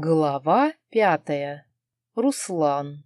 Глава пятая. Руслан.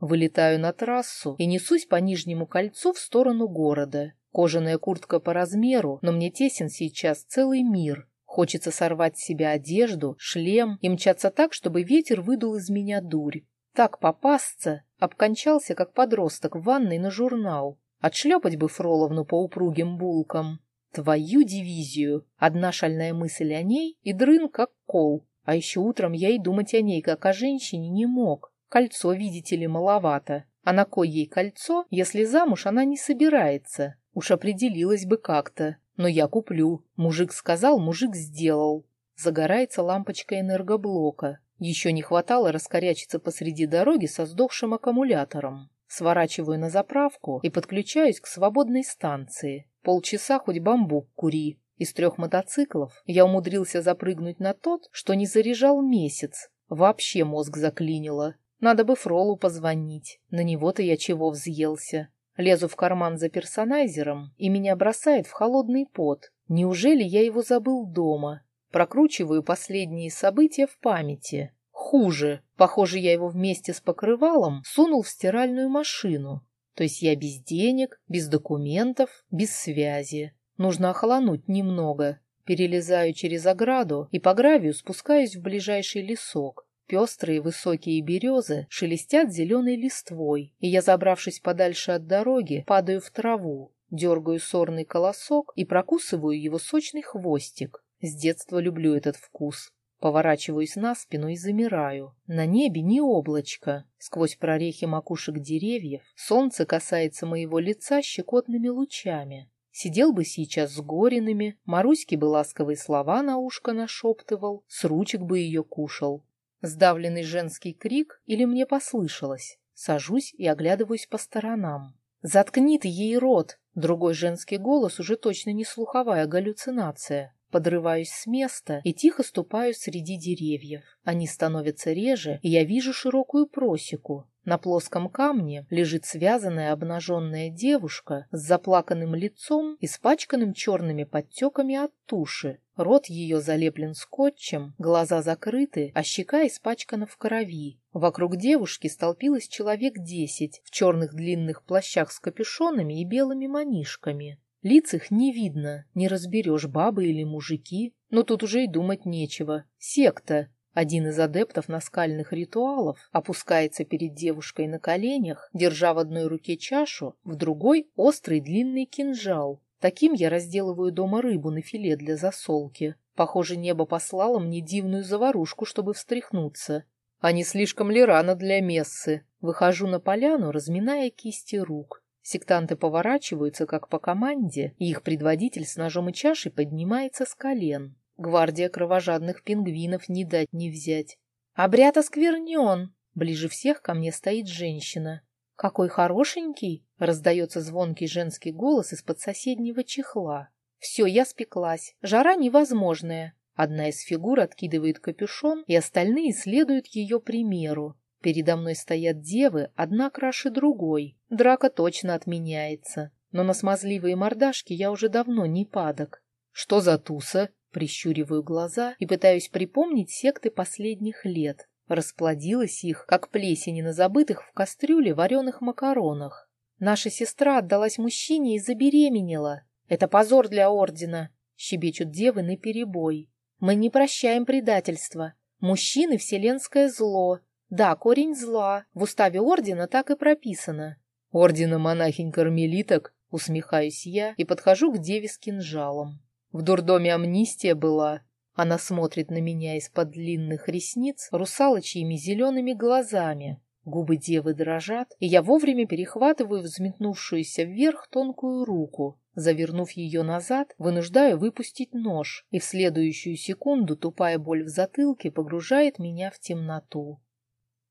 Вылетаю на трассу и несусь по Нижнему кольцу в сторону города. Кожаная куртка по размеру, но мне тесен сейчас целый мир. Хочется сорвать с себя одежду, шлем и мчаться так, чтобы ветер выдул из меня дурь. Так попасться, обкончался, как подросток в ванной на журнал. Отшлепать бы Фроловну по упругим булкам. Твою дивизию. Одна шальная мысль о ней и дрын как кол. А еще утром я и думать о ней, как о женщине, не мог. Кольцо, видите ли, маловато. А на кой ей кольцо, если замуж она не собирается? Уж определилась бы как-то. Но я куплю. Мужик сказал, мужик сделал. Загорается лампочка энергоблока. Еще не хватало раскорячиться посреди дороги со сдохшим аккумулятором. Сворачиваю на заправку и подключаюсь к свободной станции. Полчаса хоть бамбук кури. Из трех мотоциклов я умудрился запрыгнуть на тот, что не заряжал месяц. Вообще мозг заклинило. Надо бы Фролу позвонить. На него-то я чего взъелся. Лезу в карман за персонайзером, и меня бросает в холодный пот. Неужели я его забыл дома? Прокручиваю последние события в памяти. Хуже. Похоже, я его вместе с покрывалом сунул в стиральную машину. То есть я без денег, без документов, без связи. Нужно охолонуть немного. Перелезаю через ограду и по гравию спускаюсь в ближайший лесок. Пестрые высокие березы шелестят зеленой листвой, и я, забравшись подальше от дороги, падаю в траву, дергаю сорный колосок и прокусываю его сочный хвостик. С детства люблю этот вкус. Поворачиваюсь на спину и замираю. На небе не облачко. Сквозь прорехи макушек деревьев солнце касается моего лица щекотными лучами. Сидел бы сейчас с Гориными, Маруське бы ласковые слова на ушко нашептывал, с ручек бы ее кушал. Сдавленный женский крик или мне послышалось? Сажусь и оглядываюсь по сторонам. «Заткни ты ей рот!» Другой женский голос уже точно не слуховая галлюцинация. Подрываюсь с места и тихо ступаю среди деревьев. Они становятся реже, и я вижу широкую просеку. На плоском камне лежит связанная обнаженная девушка с заплаканным лицом, испачканным черными подтеками от туши. Рот ее залеплен скотчем, глаза закрыты, а щека испачкана в крови. Вокруг девушки столпилось человек десять в черных длинных плащах с капюшонами и белыми манишками. Лиц их не видно, не разберешь, бабы или мужики, но тут уже и думать нечего. Секта, один из адептов наскальных ритуалов опускается перед девушкой на коленях, держа в одной руке чашу, в другой — острый длинный кинжал. Таким я разделываю дома рыбу на филе для засолки. Похоже, небо послало мне дивную заварушку, чтобы встряхнуться. А не слишком ли рано для мессы? Выхожу на поляну, разминая кисти рук. Сектанты поворачиваются, как по команде, и их предводитель с ножом и чашей поднимается с колен. Гвардия кровожадных пингвинов не дать не взять. Обряд осквернен. Ближе всех ко мне стоит женщина. Какой хорошенький! Раздается звонкий женский голос из-под соседнего чехла. Все, я спеклась. Жара невозможная. Одна из фигур откидывает капюшон, и остальные следуют ее примеру. Передо мной стоят девы, одна краше другой. Драка точно отменяется. Но на смазливые мордашки я уже давно не падок. Что за туса? Прищуриваю глаза и пытаюсь припомнить секты последних лет. Расплодилась их, как плесени на забытых в кастрюле вареных макаронах. Наша сестра отдалась мужчине и забеременела. Это позор для ордена, щебечут девы наперебой. Мы не прощаем предательства. Мужчины — вселенское зло. Да, корень зла. В уставе ордена так и прописано. Ордена монахинь-кармелиток, усмехаюсь я и подхожу к деве с кинжалом. В дурдоме амнистия была. Она смотрит на меня из-под длинных ресниц русалочьими зелеными глазами. Губы девы дрожат, и я вовремя перехватываю взметнувшуюся вверх тонкую руку. Завернув ее назад, вынуждаю выпустить нож, и в следующую секунду тупая боль в затылке погружает меня в темноту.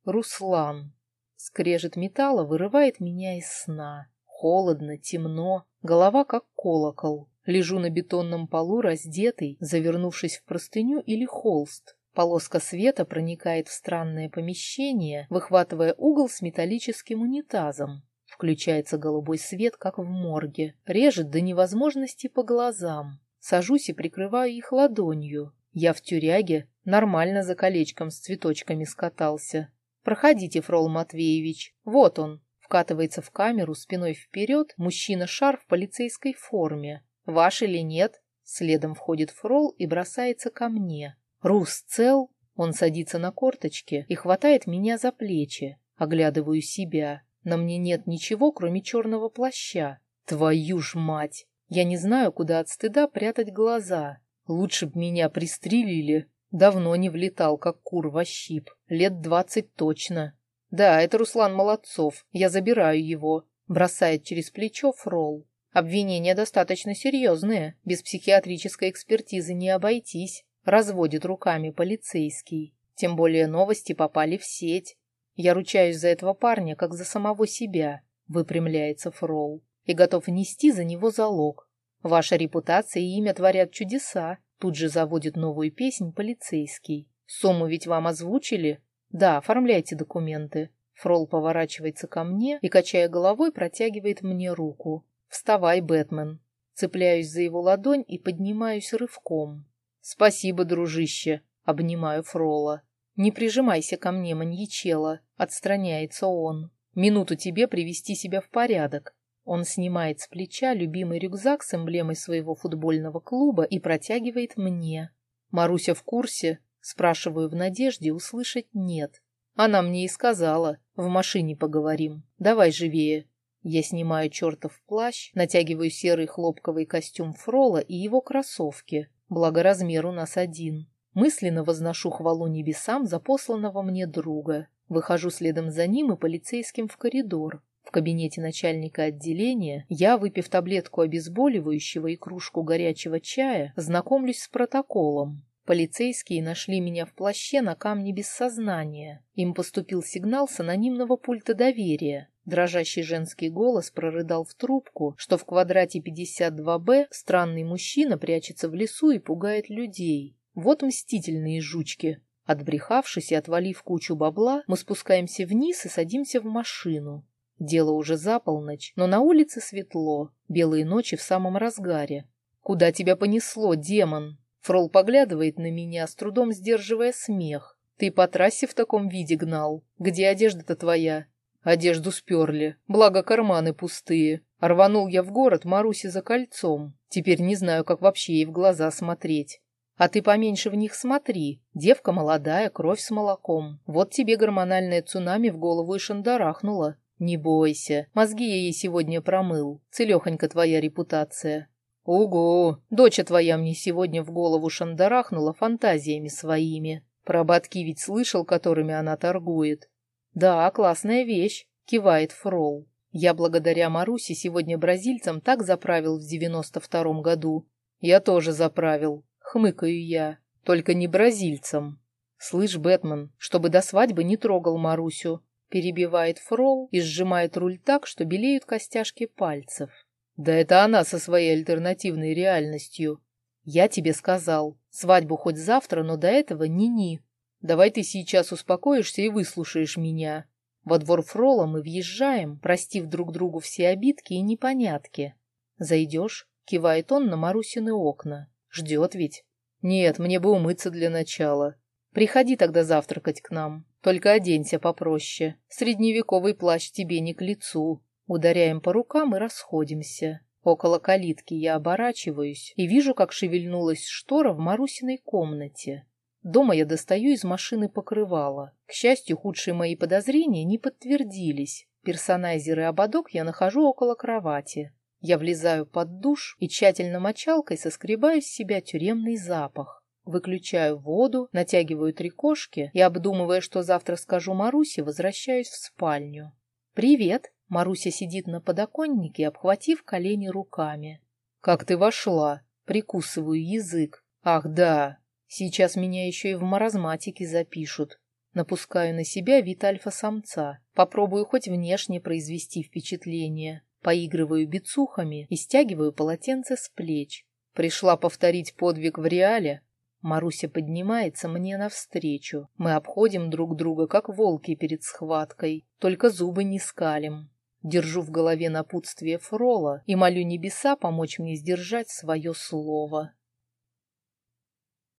Руслан. Скрежет металла вырывает меня из сна. Холодно, темно, голова как колокол. Лежу на бетонном полу раздетый, завернувшись в простыню или холст. Полоска света проникает в странное помещение, выхватывая угол с металлическим унитазом. Включается голубой свет, как в морге. Режет до невозможности по глазам. Сажусь и прикрываю их ладонью. Я в тюряге, Нормально за колечком с цветочками скатался. Проходите, Фрол Матвеевич. Вот он. Вкатывается в камеру спиной вперед мужчина-шар в полицейской форме. Ваш или нет? Следом входит Фрол и бросается ко мне. Рус цел? Он садится на корточки и хватает меня за плечи. Оглядываю себя. На мне нет ничего, кроме черного плаща. Твою ж мать! Я не знаю, куда от стыда прятать глаза. Лучше б меня пристрелили. Давно не влетал, как кур во щип. Лет двадцать точно. Да, это Руслан Молодцов. Я забираю его. Бросает через плечо фрол. Обвинения достаточно серьезные. Без психиатрической экспертизы не обойтись. Разводит руками полицейский. Тем более новости попали в сеть. Я ручаюсь за этого парня, как за самого себя. Выпрямляется фрол. И готов нести за него залог. Ваша репутация и имя творят чудеса. Тут же заводит новую песнь полицейский. Сумму ведь вам озвучили? Да, оформляйте документы. Фрол поворачивается ко мне и, качая головой, протягивает мне руку. Вставай, Бэтмен. Цепляюсь за его ладонь и поднимаюсь рывком. Спасибо, дружище. Обнимаю Фрола. Не прижимайся ко мне, маньячела. Отстраняется он. Минуту тебе привести себя в порядок. Он снимает с плеча любимый рюкзак с эмблемой своего футбольного клуба и протягивает мне. «Маруся в курсе?» Спрашиваю в надежде услышать «нет». Она мне и сказала. В машине поговорим. Давай живее. Я снимаю чертов плащ, натягиваю серый хлопковый костюм Фрола и его кроссовки. Благо размер у нас один. Мысленно возношу хвалу небесам за посланного мне друга. Выхожу следом за ним и полицейским в коридор. Кабинете начальника отделения я, выпив таблетку обезболивающего и кружку горячего чая, знакомлюсь с протоколом. Полицейские нашли меня в плаще на камне без сознания. Им поступил сигнал с анонимного пульта доверия. Дрожащий женский голос прорыдал в трубку, что в квадрате 52Б странный мужчина прячется в лесу и пугает людей. Вот мстительные жучки. Отбрехавшись и отвалив кучу бабла, мы спускаемся вниз и садимся в машину. Дело уже за полночь, но на улице светло, белые ночи в самом разгаре. «Куда тебя понесло, демон?» Фрол поглядывает на меня, с трудом сдерживая смех. «Ты по трассе в таком виде гнал? Где одежда-то твоя?» Одежду сперли, благо карманы пустые. Рванул я в город Маруси за кольцом. Теперь не знаю, как вообще ей в глаза смотреть. А ты поменьше в них смотри. Девка молодая, кровь с молоком. Вот тебе гормональное цунами в голову и шандарахнуло. «Не бойся, мозги я ей сегодня промыл. Целехонька твоя репутация». «Ого! Доча твоя мне сегодня в голову шандарахнула фантазиями своими. Про ободки ведь слышал, которыми она торгует». «Да, классная вещь», — кивает Фрол. «Я благодаря Марусе сегодня бразильцам так заправил в девяносто втором году». «Я тоже заправил», — хмыкаю я. «Только не бразильцам». «Слышь, Бэтмен, чтобы до свадьбы не трогал Марусю. Перебивает фрол и сжимает руль так, что белеют костяшки пальцев. Да это она со своей альтернативной реальностью. Я тебе сказал, свадьбу хоть завтра, но до этого ни-ни. Давай ты сейчас успокоишься и выслушаешь меня. Во двор фрола мы въезжаем, простив друг другу все обидки и непонятки. Зайдешь? Кивает он на Марусины окна. Ждет ведь? Нет, мне бы умыться для начала. Приходи тогда завтракать к нам. Только оденься попроще. Средневековый плащ тебе не к лицу. Ударяем по рукам и расходимся. Около калитки я оборачиваюсь и вижу, как шевельнулась штора в Марусиной комнате. Дома я достаю из машины покрывало. К счастью, худшие мои подозрения не подтвердились. Персонайзер и ободок я нахожу около кровати. Я влезаю под душ и тщательно мочалкой соскребаю с себя тюремный запах. Выключаю воду, натягиваю три кошки и, обдумывая, что завтра скажу Марусе, возвращаюсь в спальню. «Привет!» Маруся сидит на подоконнике, обхватив колени руками. «Как ты вошла?» Прикусываю язык. «Ах, да! Сейчас меня еще и в маразматике запишут. Напускаю на себя вид альфа-самца. Попробую хоть внешне произвести впечатление. Поигрываю бицухами и стягиваю полотенце с плеч. Пришла повторить подвиг в реале, Маруся поднимается мне навстречу. Мы обходим друг друга, как волки перед схваткой, только зубы не скалим. Держу в голове напутствие Фрола и молю небеса помочь мне сдержать свое слово.